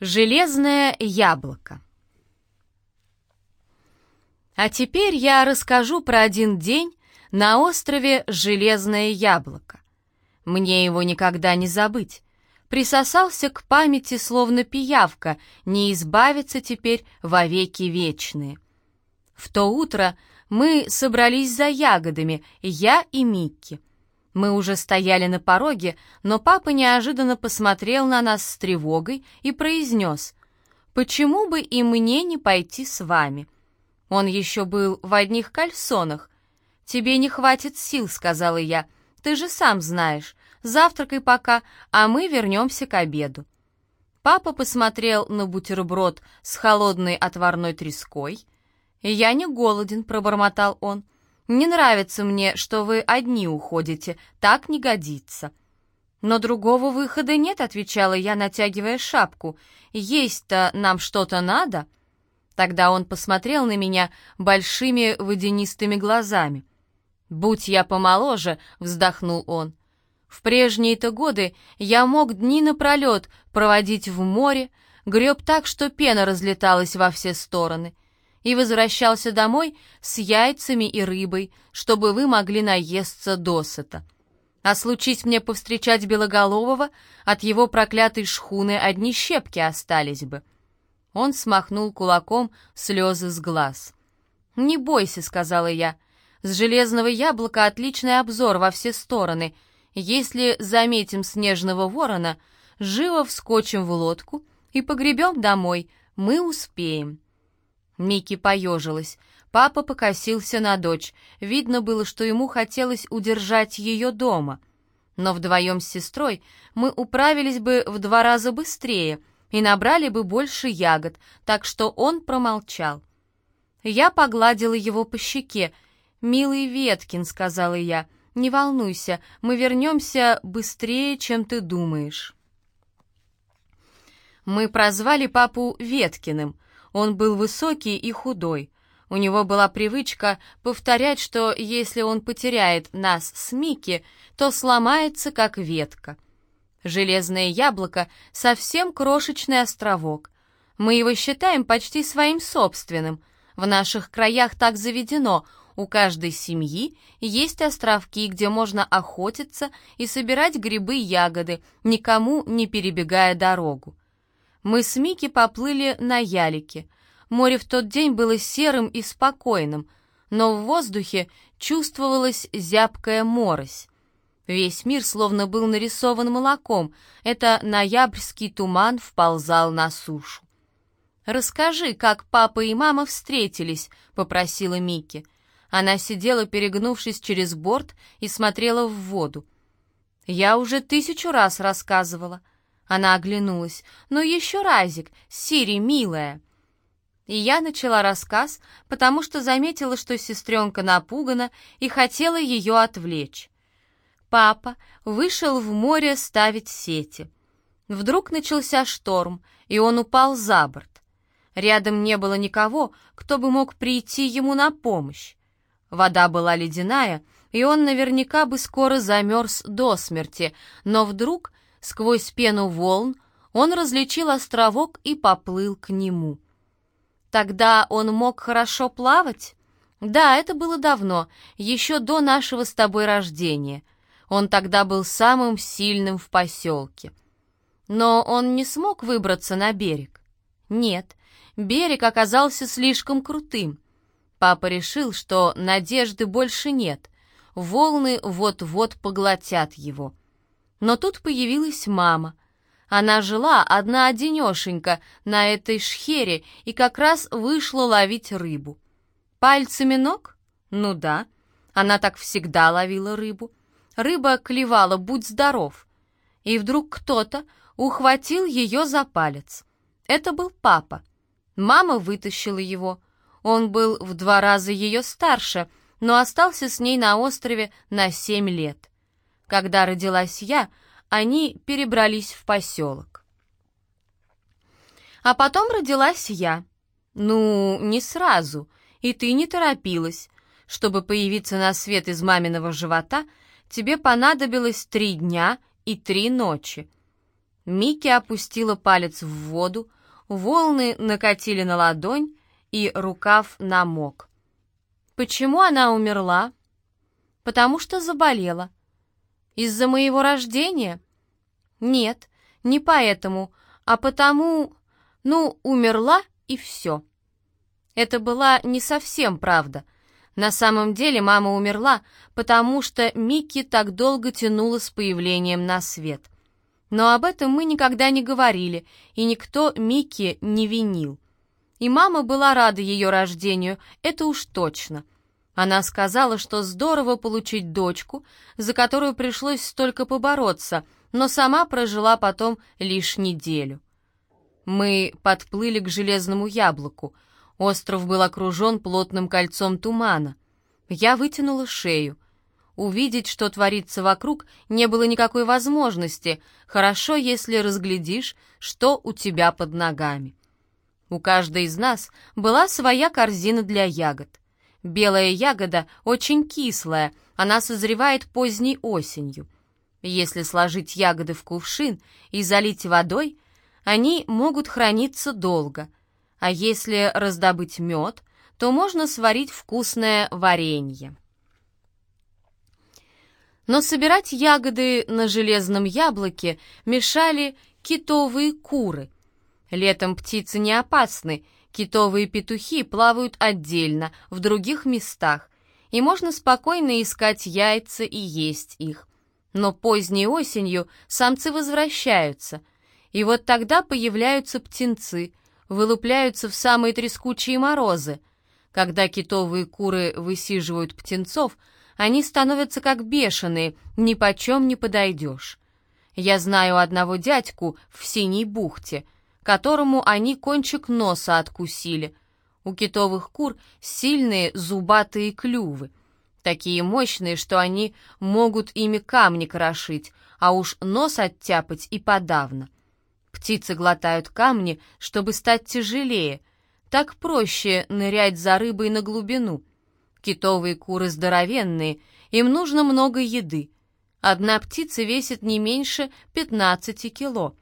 Железное яблоко. А теперь я расскажу про один день на острове Железное яблоко. Мне его никогда не забыть. Присосался к памяти, словно пиявка, не избавиться теперь вовеки вечные. В то утро мы собрались за ягодами, я и Микки. Мы уже стояли на пороге, но папа неожиданно посмотрел на нас с тревогой и произнес, «Почему бы и мне не пойти с вами?» Он еще был в одних кальсонах. «Тебе не хватит сил», — сказала я. «Ты же сам знаешь. Завтракай пока, а мы вернемся к обеду». Папа посмотрел на бутерброд с холодной отварной треской. «Я не голоден», — пробормотал он. Не нравится мне, что вы одни уходите, так не годится». «Но другого выхода нет», — отвечала я, натягивая шапку. «Есть-то нам что-то надо?» Тогда он посмотрел на меня большими водянистыми глазами. «Будь я помоложе», — вздохнул он. «В прежние-то годы я мог дни напролет проводить в море, греб так, что пена разлеталась во все стороны и возвращался домой с яйцами и рыбой, чтобы вы могли наесться досыта. А случись мне повстречать Белоголового, от его проклятой шхуны одни щепки остались бы. Он смахнул кулаком слезы с глаз. «Не бойся», — сказала я, — «с железного яблока отличный обзор во все стороны. Если заметим снежного ворона, живо вскочим в лодку и погребем домой, мы успеем». Микки поежилась. Папа покосился на дочь. Видно было, что ему хотелось удержать ее дома. Но вдвоем с сестрой мы управились бы в два раза быстрее и набрали бы больше ягод, так что он промолчал. Я погладила его по щеке. «Милый Веткин», — сказала я, — «не волнуйся, мы вернемся быстрее, чем ты думаешь». Мы прозвали папу Веткиным — он был высокий и худой. У него была привычка повторять, что если он потеряет нас с Микки, то сломается, как ветка. Железное яблоко — совсем крошечный островок. Мы его считаем почти своим собственным. В наших краях так заведено — у каждой семьи есть островки, где можно охотиться и собирать грибы ягоды, никому не перебегая дорогу. Мы с Микки поплыли на ялике. Море в тот день было серым и спокойным, но в воздухе чувствовалась зябкая морось. Весь мир словно был нарисован молоком, это ноябрьский туман вползал на сушу. «Расскажи, как папа и мама встретились», — попросила Микки. Она сидела, перегнувшись через борт, и смотрела в воду. «Я уже тысячу раз рассказывала», она оглянулась. «Ну еще разик, Сири, милая!» И я начала рассказ, потому что заметила, что сестренка напугана и хотела ее отвлечь. Папа вышел в море ставить сети. Вдруг начался шторм, и он упал за борт. Рядом не было никого, кто бы мог прийти ему на помощь. Вода была ледяная, и он наверняка бы скоро замерз до смерти, но вдруг Сквозь пену волн он различил островок и поплыл к нему. Тогда он мог хорошо плавать? Да, это было давно, еще до нашего с тобой рождения. Он тогда был самым сильным в поселке. Но он не смог выбраться на берег. Нет, берег оказался слишком крутым. Папа решил, что надежды больше нет. Волны вот-вот поглотят его. Но тут появилась мама. Она жила одна-одинешенька на этой шхере и как раз вышла ловить рыбу. Пальцами ног? Ну да, она так всегда ловила рыбу. Рыба клевала «Будь здоров!» И вдруг кто-то ухватил ее за палец. Это был папа. Мама вытащила его. Он был в два раза ее старше, но остался с ней на острове на семь лет. Когда родилась я, они перебрались в поселок. А потом родилась я. Ну, не сразу, и ты не торопилась. Чтобы появиться на свет из маминого живота, тебе понадобилось три дня и три ночи. Микки опустила палец в воду, волны накатили на ладонь, и рукав намок. Почему она умерла? Потому что заболела. Из-за моего рождения? Нет, не поэтому, а потому... Ну, умерла и все. Это была не совсем правда. На самом деле мама умерла, потому что Микки так долго тянула с появлением на свет. Но об этом мы никогда не говорили, и никто Микки не винил. И мама была рада ее рождению, это уж точно. Она сказала, что здорово получить дочку, за которую пришлось столько побороться, но сама прожила потом лишь неделю. Мы подплыли к железному яблоку. Остров был окружен плотным кольцом тумана. Я вытянула шею. Увидеть, что творится вокруг, не было никакой возможности. Хорошо, если разглядишь, что у тебя под ногами. У каждой из нас была своя корзина для ягод. Белая ягода очень кислая, она созревает поздней осенью. Если сложить ягоды в кувшин и залить водой, они могут храниться долго. А если раздобыть мед, то можно сварить вкусное варенье. Но собирать ягоды на железном яблоке мешали китовые куры. Летом птицы не опасны, китовые петухи плавают отдельно, в других местах, и можно спокойно искать яйца и есть их. Но поздней осенью самцы возвращаются — и вот тогда появляются птенцы, вылупляются в самые трескучие морозы. Когда китовые куры высиживают птенцов, они становятся как бешеные, ни почем не подойдешь. Я знаю одного дядьку в Синей бухте, которому они кончик носа откусили. У китовых кур сильные зубатые клювы, такие мощные, что они могут ими камни крошить, а уж нос оттяпать и подавно. Птицы глотают камни, чтобы стать тяжелее. Так проще нырять за рыбой на глубину. Китовые куры здоровенные, им нужно много еды. Одна птица весит не меньше 15 кило.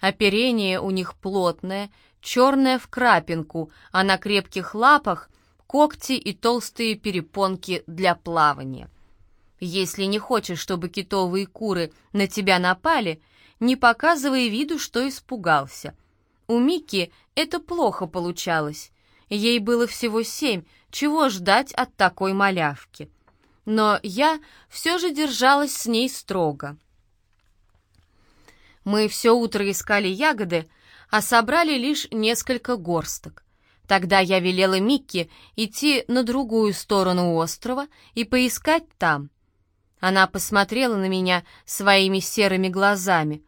Оперение у них плотное, черное в крапинку, а на крепких лапах когти и толстые перепонки для плавания. Если не хочешь, чтобы китовые куры на тебя напали, не показывая виду, что испугался. У Мики это плохо получалось. Ей было всего семь, чего ждать от такой малявки. Но я все же держалась с ней строго. Мы все утро искали ягоды, а собрали лишь несколько горсток. Тогда я велела Микки идти на другую сторону острова и поискать там. Она посмотрела на меня своими серыми глазами.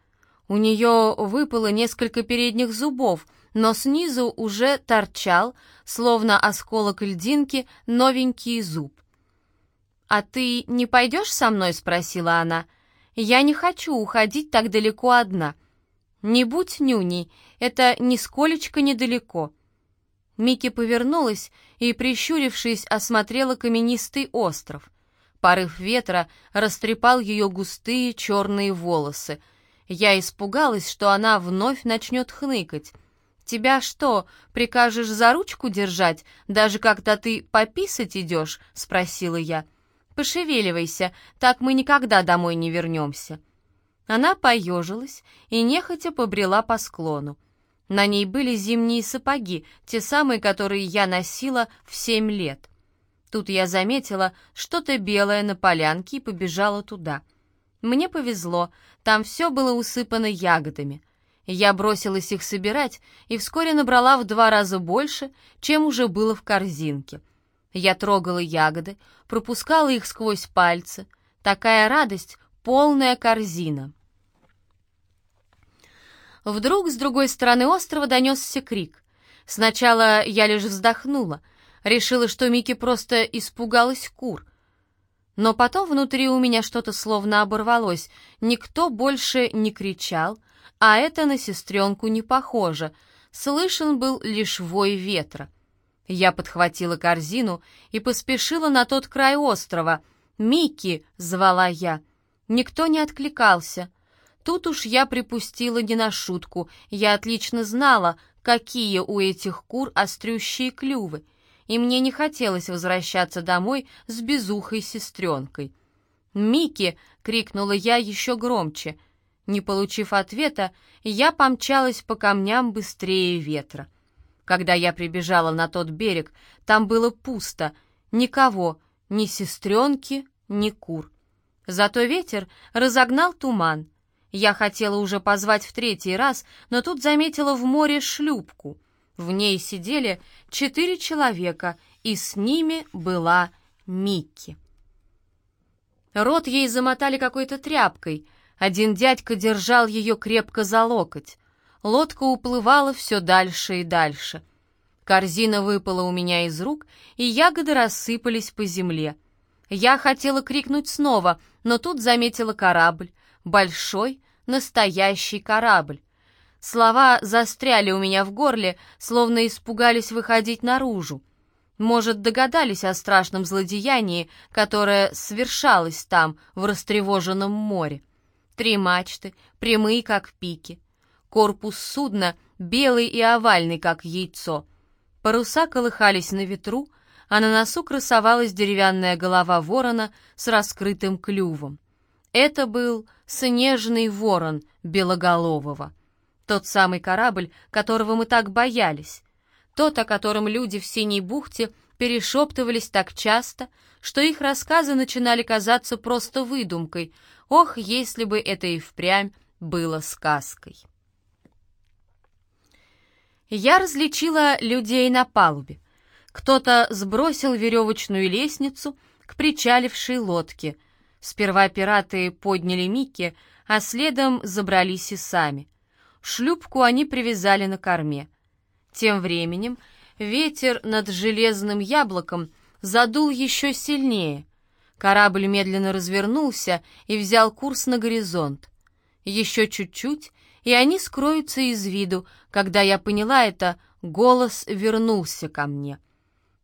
У нее выпало несколько передних зубов, но снизу уже торчал, словно осколок льдинки, новенький зуб. «А ты не пойдешь со мной?» — спросила она. «Я не хочу уходить так далеко одна. Не будь нюней, это нисколечко недалеко». Микки повернулась и, прищурившись, осмотрела каменистый остров. Порыв ветра растрепал ее густые черные волосы — я испугалась, что она вновь начнет хныкать. «Тебя что, прикажешь за ручку держать, даже когда ты пописать идешь?» — спросила я. «Пошевеливайся, так мы никогда домой не вернемся». Она поежилась и нехотя побрела по склону. На ней были зимние сапоги, те самые, которые я носила в семь лет. Тут я заметила что-то белое на полянке и побежала туда. Мне повезло, там все было усыпано ягодами. Я бросилась их собирать и вскоре набрала в два раза больше, чем уже было в корзинке. Я трогала ягоды, пропускала их сквозь пальцы. Такая радость — полная корзина. Вдруг с другой стороны острова донесся крик. Сначала я лишь вздохнула, решила, что Микки просто испугалась кур. Но потом внутри у меня что-то словно оборвалось. Никто больше не кричал, а это на сестренку не похоже. Слышен был лишь вой ветра. Я подхватила корзину и поспешила на тот край острова. «Микки!» — звала я. Никто не откликался. Тут уж я припустила не на шутку, я отлично знала, какие у этих кур острющие клювы, и мне не хотелось возвращаться домой с безухой сестренкой. «Микки!» — крикнула я еще громче. Не получив ответа, я помчалась по камням быстрее ветра. Когда я прибежала на тот берег, там было пусто, никого, ни сестренки, ни кур. Зато ветер разогнал туман. Я хотела уже позвать в третий раз, но тут заметила в море шлюпку. В ней сидели четыре человека, и с ними была Микки. Рот ей замотали какой-то тряпкой. Один дядька держал ее крепко за локоть. Лодка уплывала все дальше и дальше. Корзина выпала у меня из рук, и ягоды рассыпались по земле. Я хотела крикнуть снова, но тут заметила корабль. Большой, настоящий корабль. Слова застряли у меня в горле, словно испугались выходить наружу. Может, догадались о страшном злодеянии, которое совершалось там, в растревоженном море. Три мачты, прямые, как пики. Корпус судна белый и овальный, как яйцо. Паруса колыхались на ветру, а на носу красовалась деревянная голова ворона с раскрытым клювом. Это был снежный ворон белоголового. Тот самый корабль, которого мы так боялись. Тот, о котором люди в Синей бухте перешептывались так часто, что их рассказы начинали казаться просто выдумкой. Ох, если бы это и впрямь было сказкой. Я различила людей на палубе. Кто-то сбросил веревочную лестницу к причалившей лодке. Сперва пираты подняли Микки, а следом забрались и сами. Шлюпку они привязали на корме. Тем временем ветер над железным яблоком задул еще сильнее. Корабль медленно развернулся и взял курс на горизонт. Еще чуть-чуть, и они скроются из виду. Когда я поняла это, голос вернулся ко мне.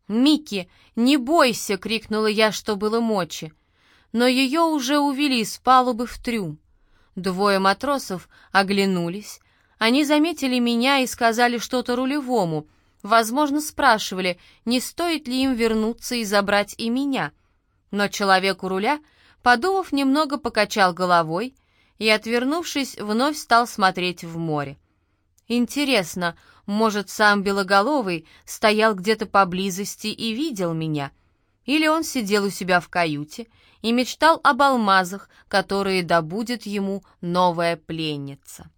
«Микки, не бойся!» — крикнула я, что было мочи. Но ее уже увели с палубы в трюм. Двое матросов оглянулись, они заметили меня и сказали что-то рулевому. Возможно, спрашивали, не стоит ли им вернуться и забрать и меня. Но человек у руля, подумав немного, покачал головой и, отвернувшись, вновь стал смотреть в море. Интересно, может, сам Белоголовый стоял где-то поблизости и видел меня? Или он сидел у себя в каюте и мечтал об алмазах, которые добудет ему новая пленница?